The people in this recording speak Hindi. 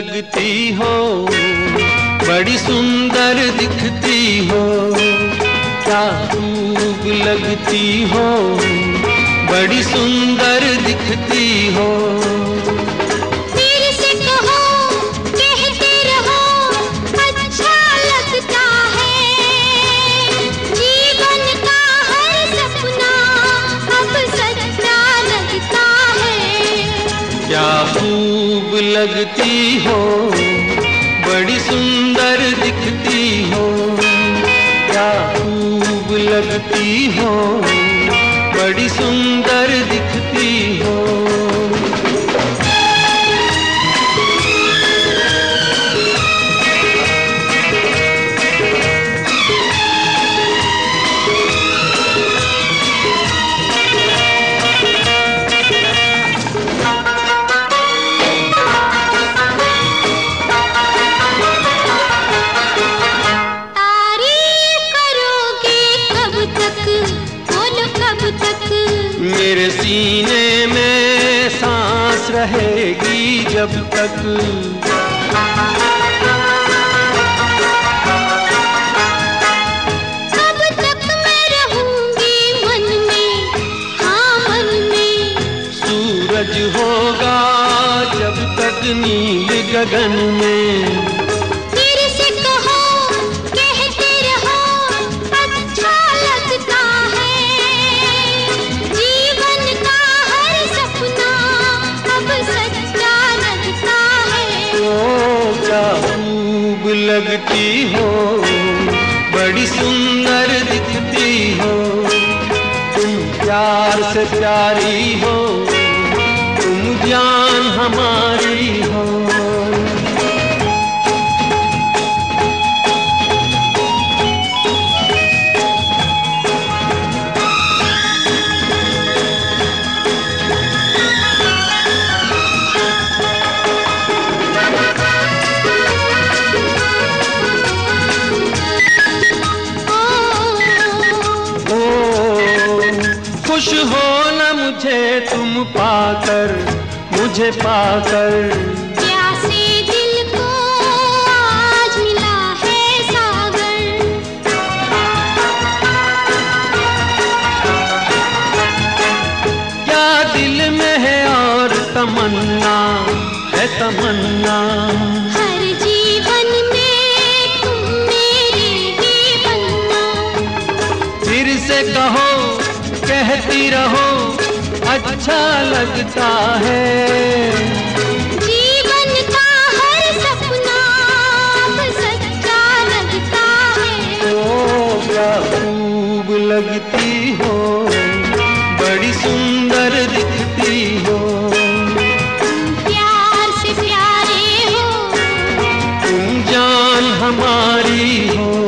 लगती हो बड़ी सुंदर दिखती हो क्या खूब लगती हो बड़ी सुंदर दिखती हो। लगती हो बड़ी सुंदर दिखती हो क्या खूब लगती हो बड़ी सुंदर दिखती मेरे सीने में सांस रहेगी जब तक। कब तक मैं रहूँगी मन में हाँ मन में। सूरज होगा जब तक नील गगन में। लगती हो, बड़ी सुंदर दिखती हो। तुम प्यार से प्यारी हो, तुम जान हमारी हो। खुश हो न मुझे तुम पाकर मुझे पाकर। प्यासे दिल को आज मिला है सागर। क्या दिल में है और तमन्ना है तमन्ना। रहती रहो अच्छा लगता है। जीवन का खूब लगती हो बड़ी सुंदर दिखती हो। प्यार से प्यारी हो। तुम जान हमारी हो।